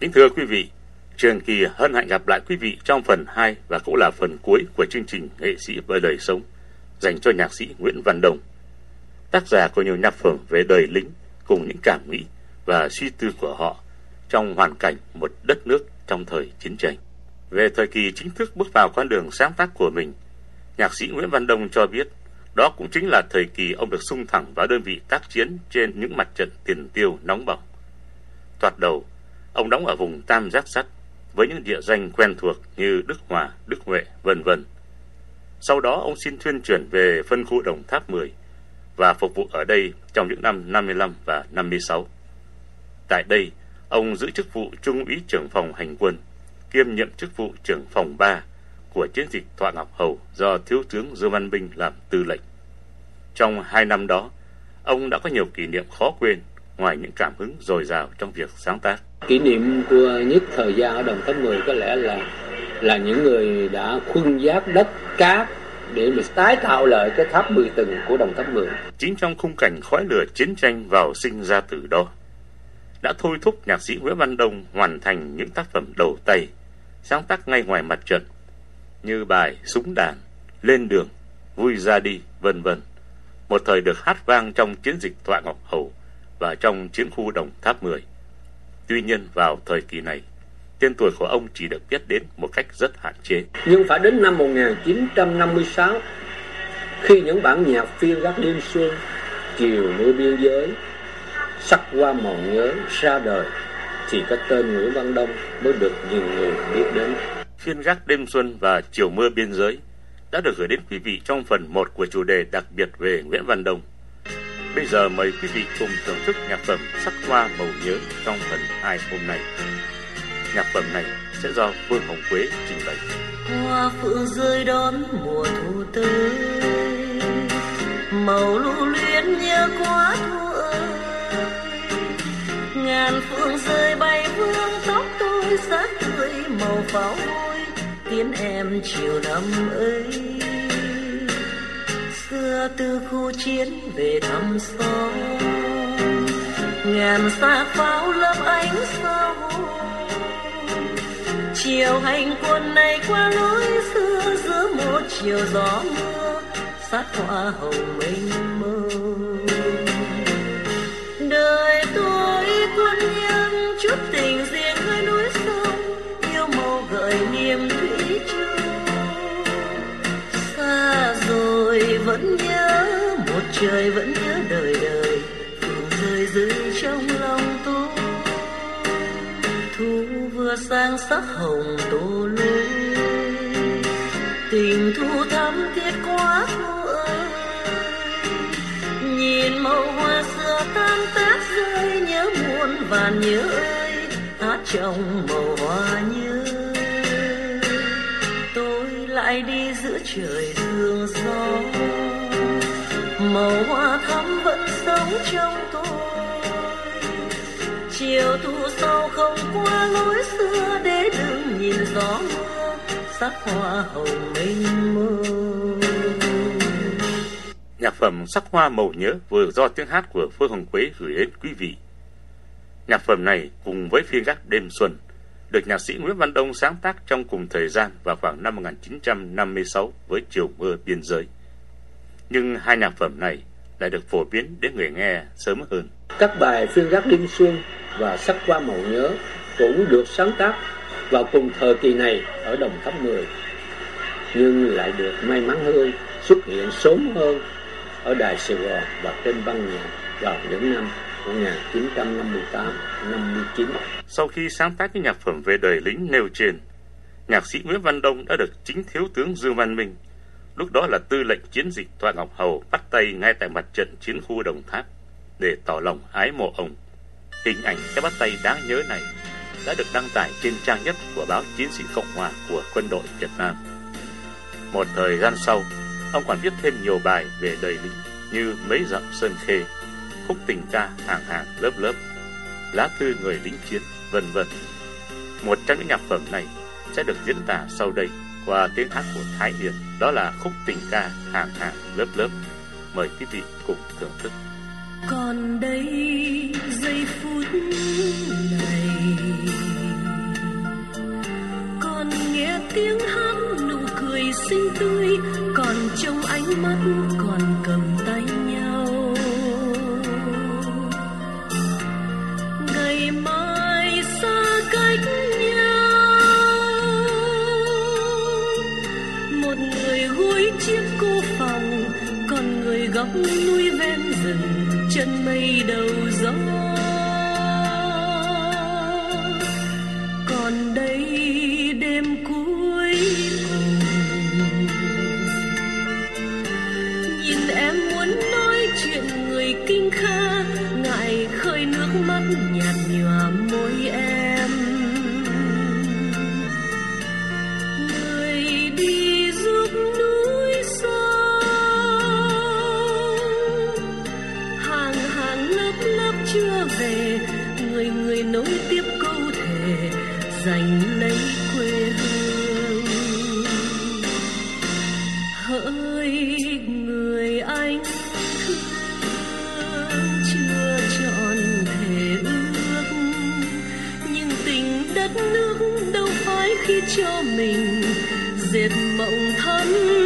Kính thưa quý vị, Trường Kỳ hân hạnh gặp lại quý vị trong phần 2 và cũng là phần cuối của chương trình Nghệ sĩ với đời sống dành cho nhạc sĩ Nguyễn Văn Đồng. Tác giả có nhiều nhạc phẩm về đời lính cùng những cảm nghĩ và suy tư của họ trong hoàn cảnh một đất nước trong thời chiến tranh. Về thời kỳ chính thức bước vào con đường sáng tác của mình, nhạc sĩ Nguyễn Văn Đông cho biết đó cũng chính là thời kỳ ông được sung thẳng vào đơn vị tác chiến trên những mặt trận tiền tiêu nóng bỏng. Toạt đầu, ông đóng ở vùng Tam Giác Sắt với những địa danh quen thuộc như Đức Hòa, Đức Huệ, vân vân. Sau đó ông xin thuyên chuyển về phân khu Đồng Tháp 10 và phục vụ ở đây trong những năm 55 và 56. Tại đây, ông giữ chức vụ Trung úy trưởng phòng hành quân, kiêm nhiệm chức vụ trưởng phòng 3 của chiến dịch Thọ Ngọc Hầu do Thiếu tướng Dương Văn Binh làm tư lệnh. Trong hai năm đó, ông đã có nhiều kỷ niệm khó quên ngoài những cảm hứng dồi dào trong việc sáng tác. Kỷ niệm của nhất thời gian ở Đồng Tháp 10 có lẽ là là những người đã khuân giáp đất cát để mà tái tạo lại cái tháp 10 tầng của Đồng Tháp 10. Chính trong khung cảnh khói lửa chiến tranh vào sinh ra từ đó, đã thôi thúc nhạc sĩ Nguyễn Văn Đông hoàn thành những tác phẩm đầu tay, sáng tác ngay ngoài mặt trận, như bài Súng đàn, Lên đường, Vui ra đi, vân vân. Một thời được hát vang trong chiến dịch Thoại Ngọc Hầu và trong chiến khu Đồng Tháp 10. Tuy nhiên vào thời kỳ này, tên tuổi của ông chỉ được biết đến một cách rất hạn chế. Nhưng phải đến năm 1956, khi những bản nhạc phiên gác đêm xuân, chiều mưa biên giới, sắc qua màu nhớ ra đời, thì cái tên Nguyễn Văn Đông mới được nhiều người biết đến. Phiên gác đêm xuân và chiều mưa biên giới đã được gửi đến quý vị trong phần 1 của chủ đề đặc biệt về Nguyễn Văn Đông. Bây giờ mời quý vị cùng thưởng thức nhạc phẩm Sắc hoa màu nhớ trong phần 2 hôm nay. Nhạc phẩm này sẽ do Phương Hồng Quế trình bày. Hoa phượng rơi đón mùa thu tới, Màu lưu luyến nhớ quá thu ơi Ngàn phượng rơi bay vương tóc tôi sát tươi, màu pháo môi Tiến em chiều năm ấy Xưa từ khu chiến về thăm xóm Ngàn xa pháo lấp ánh sao chiều hành quân này qua lối xưa, giữa một chiều gió mưa, sát hoa hồng mênh mông. Trời vẫn nhớ đời đời phù rơi rơi trong lòng tôi. Thu vừa sang sắc hồng tô lối tình thu thắm thiết quá thu ơi. Nhìn màu hoa xưa tan tác rơi nhớ muôn vàn nhớ ơi, hát trong màu hoa nhớ. Tôi lại đi giữa trời màu hoa thắm vẫn sống trong tôi chiều thu sau không qua lối xưa để đừng nhìn gió mưa, sắc hoa hồng mênh mông Nhạc phẩm Sắc hoa màu nhớ vừa do tiếng hát của Phương Hồng Quế gửi đến quý vị. Nhạc phẩm này cùng với phiên gác đêm xuân, được nhạc sĩ Nguyễn Văn Đông sáng tác trong cùng thời gian vào khoảng năm 1956 với Chiều mưa biên giới. Nhưng hai nhạc phẩm này lại được phổ biến đến người nghe sớm hơn. Các bài phiên gác đêm xuân và sắc qua màu nhớ cũng được sáng tác vào cùng thời kỳ này ở Đồng Tháp 10 nhưng lại được may mắn hơn xuất hiện sớm hơn ở Đài Sài Gòn và trên băng nhạc vào những năm 1958-59. Sau khi sáng tác những nhạc phẩm về đời lính nêu trên, nhạc sĩ Nguyễn Văn Đông đã được chính thiếu tướng Dương Văn Minh, lúc đó là tư lệnh chiến dịch Toàn Ngọc Hầu bắt tay ngay tại mặt trận chiến khu Đồng Tháp để tỏ lòng ái mộ ông. Hình ảnh cái bắt tay đáng nhớ này đã được đăng tải trên trang nhất của báo Chiến sĩ Cộng hòa của quân đội Việt Nam. Một thời gian sau, ông còn viết thêm nhiều bài về đời lính như Mấy dặm sơn khê, khúc tình ca hàng hàng lớp lớp, lá thư người lính chiến, vân vân. Một trong những nhạc phẩm này sẽ được diễn tả sau đây qua tiếng hát của Thái Hiền, đó là khúc tình ca hàng hàng lớp lớp. Mời quý vị cùng thưởng thức. Còn đây giây phút này Còn nghe tiếng hát nụ cười xinh tươi, Còn trong ánh mắt còn cầm còn góc núi ven rừng chân mây đầu cho mình diệt mộng thân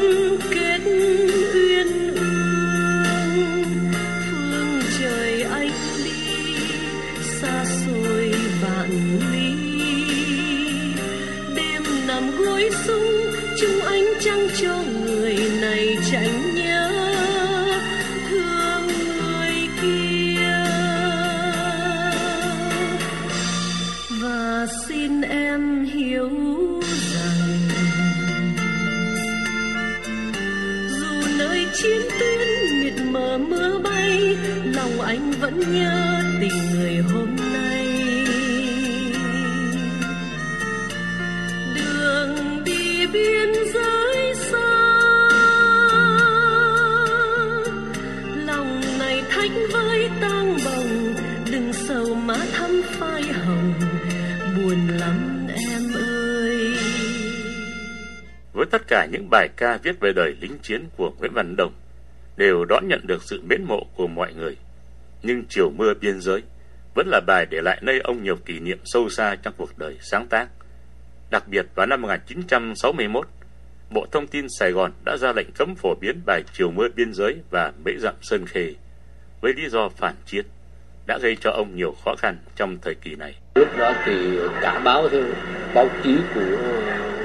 cả những bài ca viết về đời lính chiến của Nguyễn Văn Đồng đều đón nhận được sự mến mộ của mọi người. Nhưng Chiều mưa biên giới vẫn là bài để lại nơi ông nhiều kỷ niệm sâu xa trong cuộc đời sáng tác. Đặc biệt vào năm 1961, Bộ Thông tin Sài Gòn đã ra lệnh cấm phổ biến bài Chiều mưa biên giới và Mễ dặm Sơn Khê với lý do phản chiến đã gây cho ông nhiều khó khăn trong thời kỳ này. lúc đó thì cả báo báo chí của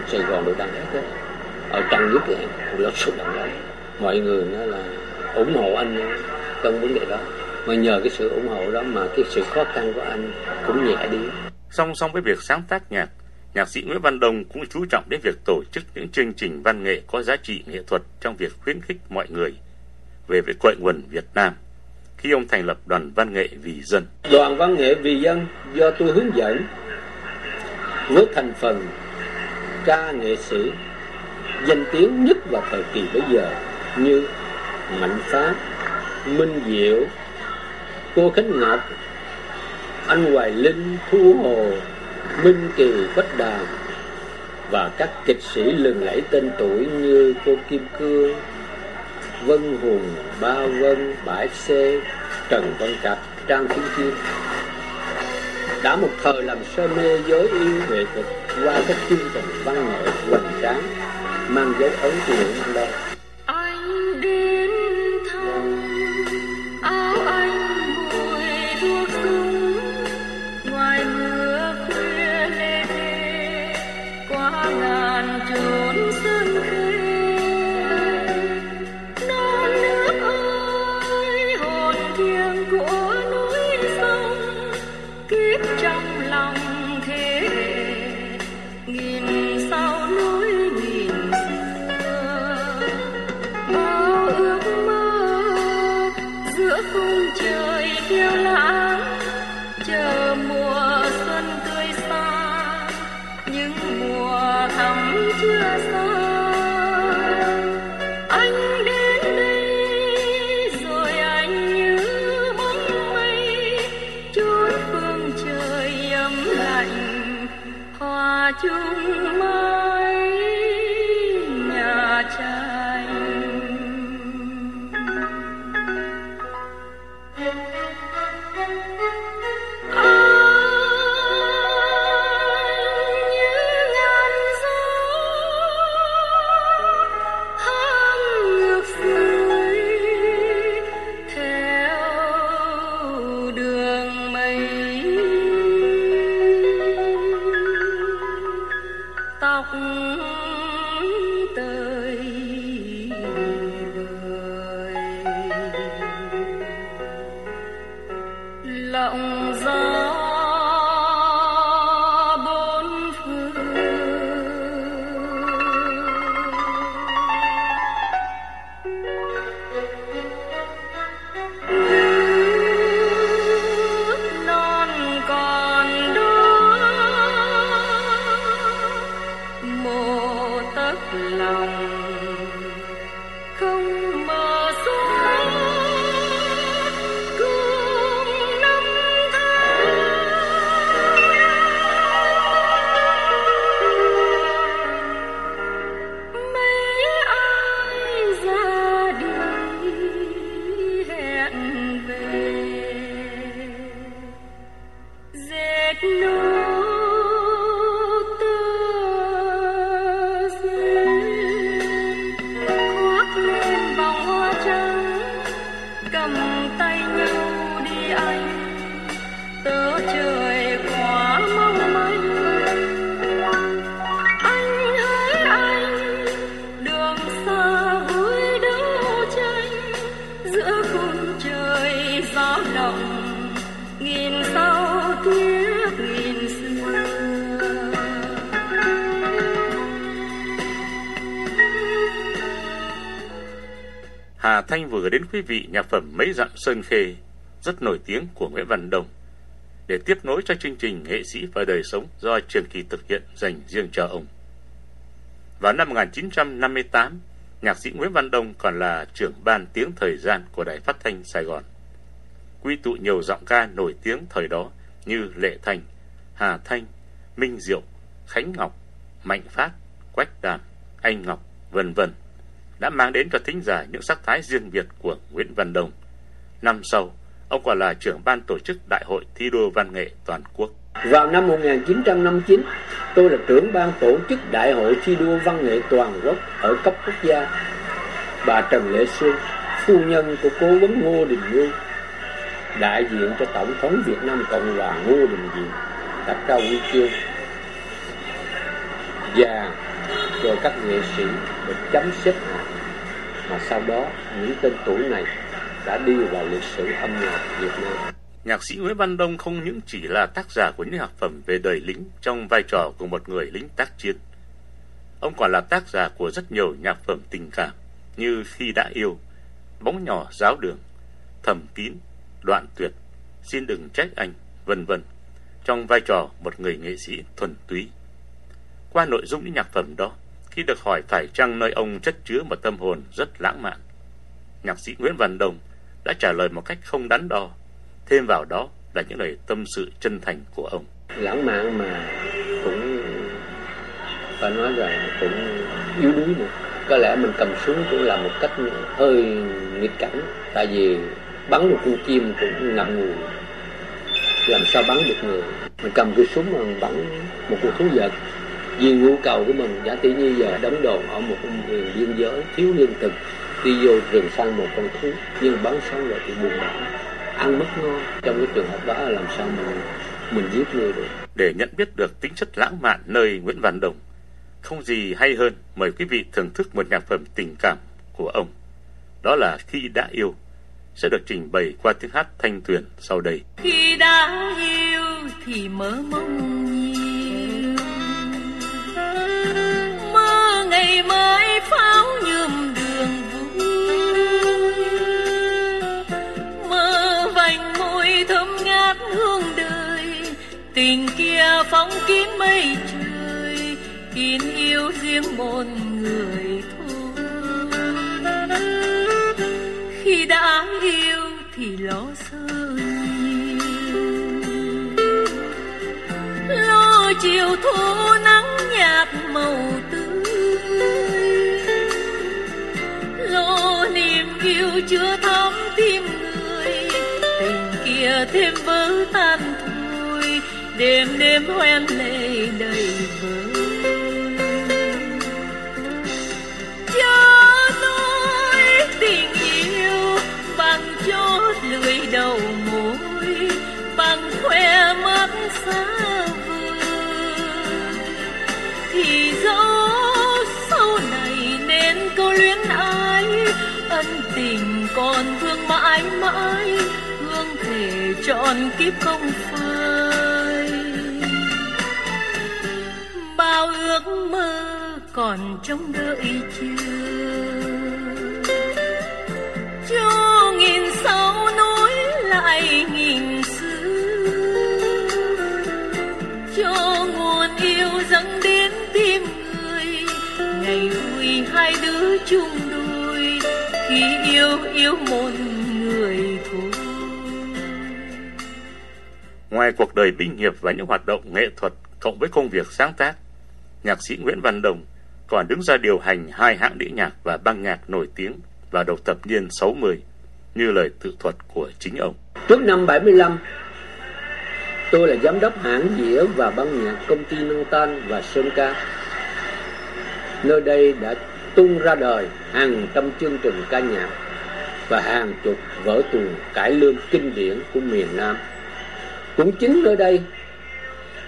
Sài Gòn đều đăng hết đấy ở trang nhất là cũng rất sụt đăng đấy mọi người nói là ủng hộ anh trong vấn đề đó. Mà nhờ cái sự ủng hộ đó mà cái sự khó khăn của anh cũng nhẹ đi. Song song với việc sáng tác nhạc, nhạc sĩ Nguyễn Văn Đồng cũng chú trọng đến việc tổ chức những chương trình văn nghệ có giá trị nghệ thuật trong việc khuyến khích mọi người về với cội nguồn Việt Nam. Khi ông thành lập đoàn văn nghệ vì dân. đoàn văn nghệ vì dân do tôi hướng dẫn với thành phần ca nghệ sĩ danh tiếng nhất vào thời kỳ bây giờ như Mạnh Pháp, Minh Diệu, cô Khánh Ngọc, anh Hoài Linh, Thu Hồ, Minh Kỳ, Quách Đàm và các kịch sĩ lừng lẫy tên tuổi như cô Kim Cương, Vân Hùng, Ba Vân, Bãi Xê, Trần Văn Trạch, Trang Thiên Kim. Đã một thời làm say mê giới yêu nghệ thuật qua các chương trình văn nghệ hoành tráng mang dấu ấn của Nguyễn Văn Đông. my bao lòng nghìn sau kiếp nghìn xưa Hà Thanh vừa đến quý vị nhạc phẩm Mấy dặm Sơn Khê rất nổi tiếng của Nguyễn Văn Đồng để tiếp nối cho chương trình Nghệ sĩ và đời sống do Trường Kỳ thực hiện dành riêng cho ông. Vào năm 1958, nhạc sĩ Nguyễn Văn Đông còn là trưởng ban tiếng thời gian của Đài Phát Thanh Sài Gòn. Quy tụ nhiều giọng ca nổi tiếng thời đó như Lệ Thành, Hà Thanh, Minh Diệu, Khánh Ngọc, Mạnh Phát, Quách Đàm, Anh Ngọc, vân vân đã mang đến cho thính giả những sắc thái riêng biệt của Nguyễn Văn đồng. Năm sau, ông còn là trưởng ban tổ chức Đại hội thi đua văn nghệ toàn quốc. Vào năm 1959, tôi là trưởng ban tổ chức Đại hội thi đua văn nghệ toàn quốc ở cấp quốc gia. Bà Trần Lệ Xuân, phu nhân của cố vấn Ngô Đình nhu đại diện cho Tổng thống Việt Nam Cộng hòa Ngô Đình Diệm, đặt ra huy chương và rồi các nghệ sĩ được chấm xếp hạng mà sau đó những tên tuổi này đã đi vào lịch sử âm nhạc Việt Nam. Nhạc sĩ Nguyễn Văn Đông không những chỉ là tác giả của những học phẩm về đời lính trong vai trò của một người lính tác chiến. Ông còn là tác giả của rất nhiều nhạc phẩm tình cảm như Khi đã yêu, Bóng nhỏ giáo đường, Thầm kín, Đoạn tuyệt, Xin đừng trách anh, vân vân trong vai trò một người nghệ sĩ thuần túy. Qua nội dung những nhạc phẩm đó, khi được hỏi phải chăng nơi ông chất chứa một tâm hồn rất lãng mạn, nhạc sĩ Nguyễn Văn Đồng đã trả lời một cách không đắn đo. Thêm vào đó là những lời tâm sự chân thành của ông. Lãng mạn mà cũng phải nói rằng cũng yếu đuối nữa. Có lẽ mình cầm súng cũng là một cách hơi nghịch cảnh. Tại vì bắn một con chim cũng ngậm ngùi. Làm sao bắn được người. Mình cầm cái súng mà bắn một con thú vật. Vì nhu cầu của mình, giả tỷ như giờ đóng đồn ở một miền biên giới thiếu lương thực, đi vô rừng săn một con thú, nhưng bắn xong rồi thì buồn bã. Ăn mất ngon trong cái trường hợp đó là làm sao mình mình giết người được? Để nhận biết được tính chất lãng mạn nơi Nguyễn Văn Đồng, không gì hay hơn mời quý vị thưởng thức một nhạc phẩm tình cảm của ông. Đó là khi đã yêu sẽ được trình bày qua tiếng hát thanh tuyền sau đây. Khi đã yêu thì mơ mong nhiều. Mơ ngày mới pháo nhuộm đường vui. Mơ vành môi thơm ngát hương đời. Tình kia phóng kín mây trời. Kín yêu riêng một người thôi. Khi đã yêu thì lo sơ nhiều lo chiều thu nắng nhạt màu tươi. Lo niềm yêu chưa thắm tim người, tình kia thêm vỡ tan thôi. Đêm đêm hoen lệ đầy vơi lưỡi đầu môi bằng khoe mắt xa vời. Thì dẫu sau này nên câu luyến ái, ân tình còn thương mãi mãi, hương thể trọn kiếp không phai. Bao ước mơ còn trông đợi chưa? Chưa nghìn xưa. Cho nguồn yêu dâng đến tim người ngày vui hai đứa chung đôi. Khi yêu yêu một người thôi. Ngoài cuộc đời binh nghiệp và những hoạt động nghệ thuật cộng với công việc sáng tác, nhạc sĩ Nguyễn Văn Đồng còn đứng ra điều hành hai hãng đĩa nhạc và băng nhạc nổi tiếng vào đầu thập niên 60, như lời tự thuật của chính ông. Trước năm 75, tôi là giám đốc hãng dĩa và băng nhạc công ty nâng Tan và Sơn Ca. Nơi đây đã tung ra đời hàng trăm chương trình ca nhạc và hàng chục vở tuồng cải lương kinh điển của miền Nam. Cũng chính nơi đây,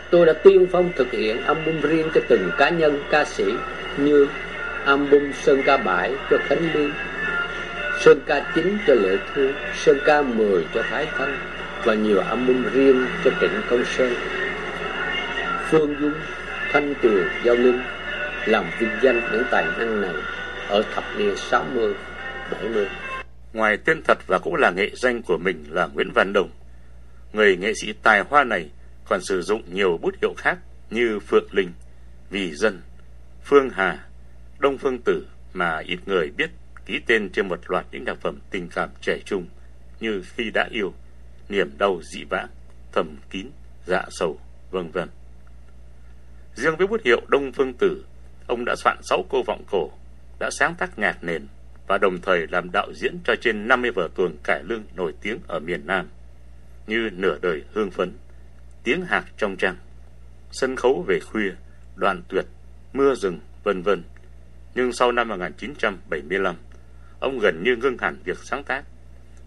tôi đã tiên phong thực hiện album riêng cho từng cá nhân ca sĩ như album Sơn Ca Bãi cho Khánh Liên Sơn Ca 9 cho Lệ thư, Sơn Ca 10 cho Thái Thanh và nhiều album riêng cho Trịnh Công Sơn. Phương Dung, Thanh Tuyền, Giao Linh làm vinh danh những tài năng này ở thập niên 60, 70. Ngoài tên thật và cũng là nghệ danh của mình là Nguyễn Văn Đồng, người nghệ sĩ tài hoa này còn sử dụng nhiều bút hiệu khác như Phượng Linh, Vì Dân, Phương Hà, Đông Phương Tử mà ít người biết ký tên trên một loạt những tác phẩm tình cảm trẻ trung như Khi đã yêu, Niềm đau dị vãng, Thầm kín, Dạ sầu, vân vân. Riêng với bút hiệu Đông Phương Tử, ông đã soạn 6 cô vọng cổ, đã sáng tác nhạc nền và đồng thời làm đạo diễn cho trên 50 vở tuồng cải lương nổi tiếng ở miền Nam, như Nửa đời hương phấn, Tiếng hạc trong trăng, Sân khấu về khuya, đoàn tuyệt, Mưa rừng, vân vân. Nhưng sau năm 1975, ông gần như ngưng hẳn việc sáng tác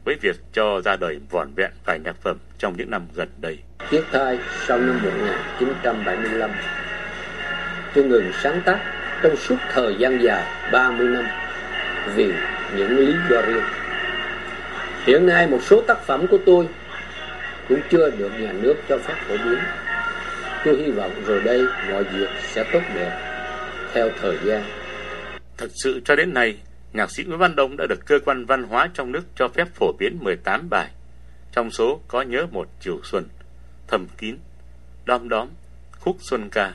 với việc cho ra đời vỏn vẹn vài nhạc phẩm trong những năm gần đây. Tiếc thai sau năm 1975, tôi ngừng sáng tác trong suốt thời gian dài 30 năm vì những lý do riêng. Hiện nay một số tác phẩm của tôi cũng chưa được nhà nước cho phép phổ biến. Tôi hy vọng rồi đây mọi việc sẽ tốt đẹp theo thời gian. Thật sự cho đến nay, nhạc sĩ Nguyễn Văn Đông đã được cơ quan văn hóa trong nước cho phép phổ biến 18 bài. Trong số có Nhớ một chiều xuân, Thầm kín, Đom đóm, Khúc xuân ca,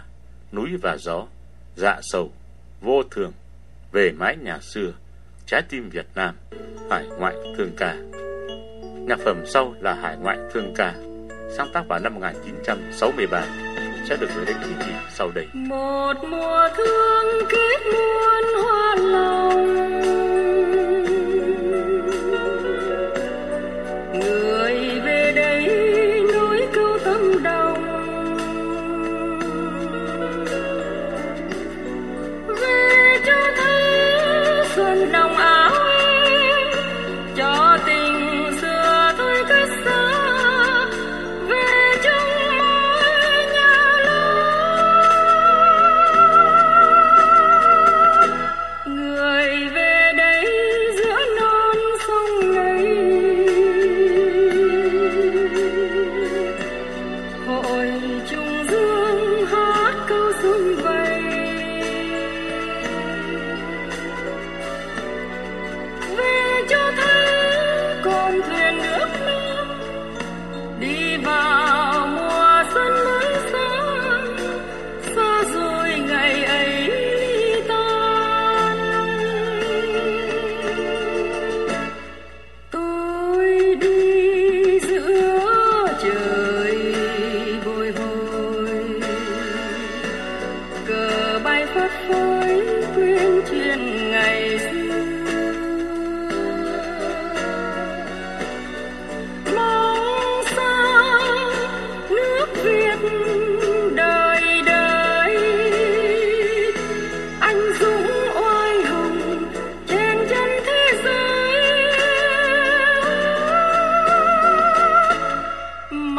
Núi và gió, Dạ sầu, Vô thường, Về mái nhà xưa, Trái tim Việt Nam, Hải ngoại thương ca. Nhạc phẩm sau là Hải ngoại thương ca, sáng tác vào năm 1963 sẽ được gửi đến quý vị sau đây. Một mùa thương kết muôn hoa lòng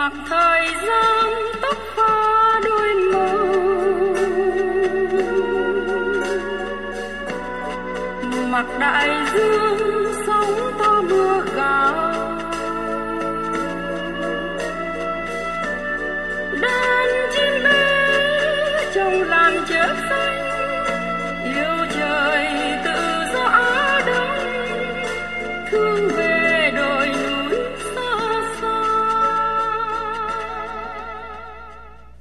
mặc thời gian tóc pha đôi màu mặc đại dương sóng to mưa gào. Đàn chim bé trong làn chớp xanh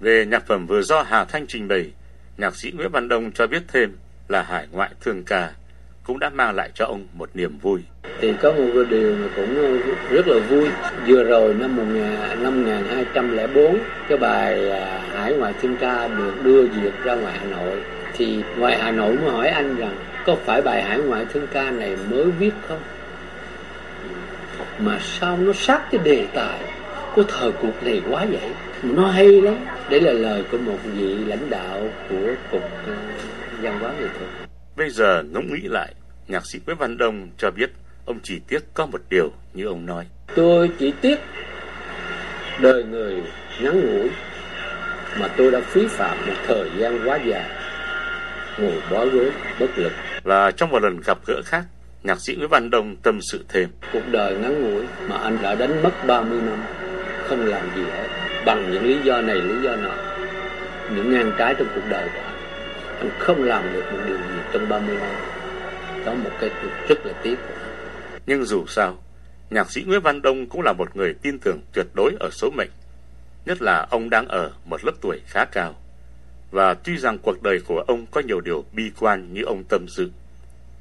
Về nhạc phẩm vừa do Hà Thanh trình bày, nhạc sĩ Nguyễn Văn Đông cho biết thêm là Hải ngoại thương ca cũng đã mang lại cho ông một niềm vui. thì có một cái điều mà cũng rất là vui. Vừa rồi năm 1000 năm 1204 cái bài à, Hải ngoại Thương ca được đưa duyệt ra ngoài Hà Nội. Thì ngoài Hà Nội mới hỏi anh rằng có phải bài Hải ngoại Thương ca này mới viết không? Mà sao nó sát cái đề tài của thời cuộc này quá vậy? Nó hay lắm đấy là lời của một vị lãnh đạo của cục à, văn hóa nghệ thuật Bây giờ ngẫm nghĩ lại, nhạc sĩ Nguyễn Văn Đông cho biết ông chỉ tiếc có một điều như ông nói. Tôi chỉ tiếc đời người ngắn ngủi mà tôi đã phí phạm một thời gian quá dài ngồi bó gối bất lực Và trong một lần gặp gỡ khác, nhạc sĩ Nguyễn Văn Đông tâm sự thêm. cuộc đời ngắn ngủi mà anh đã đánh mất 30 năm không làm gì hết bằng những lý do này lý do nọ những ngang trái trong cuộc đời của anh anh không làm được một điều gì trong 30 năm đó một cái rất là tiếc của anh Nhưng dù sao, nhạc sĩ Nguyễn Văn Đông cũng là một người tin tưởng tuyệt đối ở số mệnh, nhất là ông đang ở một lớp tuổi khá cao. Và tuy rằng cuộc đời của ông có nhiều điều bi quan như ông tâm sự,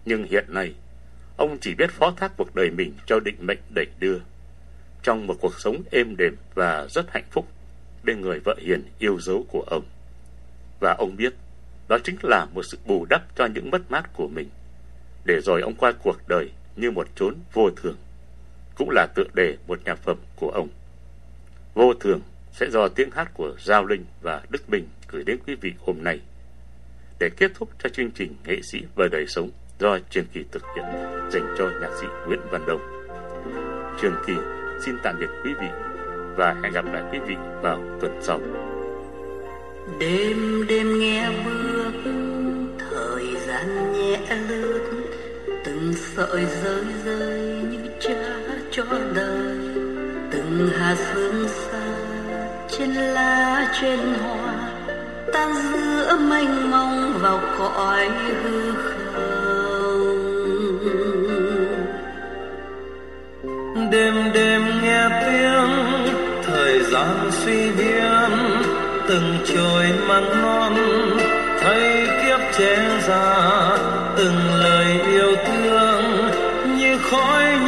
nhưng hiện nay, ông chỉ biết phó thác cuộc đời mình cho định mệnh đẩy đưa. Trong một cuộc sống êm đềm và rất hạnh phúc bên người vợ hiền yêu dấu của ông. Và ông biết, đó chính là một sự bù đắp cho những mất mát của mình. Để rồi ông qua cuộc đời như một chốn vô thường. Cũng là tựa đề một nhạc phẩm của ông. Vô thường sẽ do tiếng hát của Giao Linh và Đức Bình gửi đến quý vị hôm nay. Để kết thúc cho chương trình nghệ sĩ và đời sống do Trường Kỳ thực hiện dành cho nhạc sĩ Nguyễn Văn Đông. Trường Kỳ xin tạm biệt quý vị và hẹn gặp lại quý vị vào tuần sau. Đêm đêm nghe bước thời gian nhẹ lướt, từng sợi rơi rơi như cha cho đời từng hạt sương xa trên lá, trên hoa, tan giữa mênh mông vào cõi hư không đêm đêm thời suy biến từng trôi măng non, thấy kiếp trẻ già, từng lời yêu thương như khói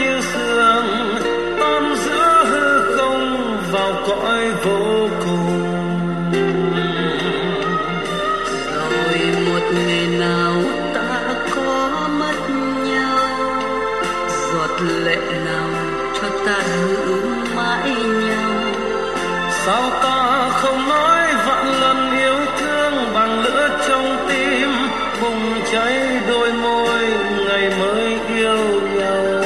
bùng cháy đôi môi, ngày mới yêu nhau.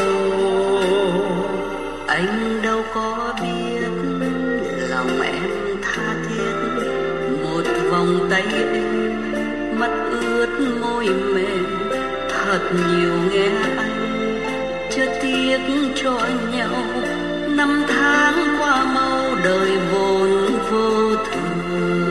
Anh đâu có biết lòng em tha thiết. Một vòng tay em mắt ướt môi mềm. Thật nhiều nghe anh chưa tiếc cho nhau. Năm tháng qua mau đời vốn vô thường.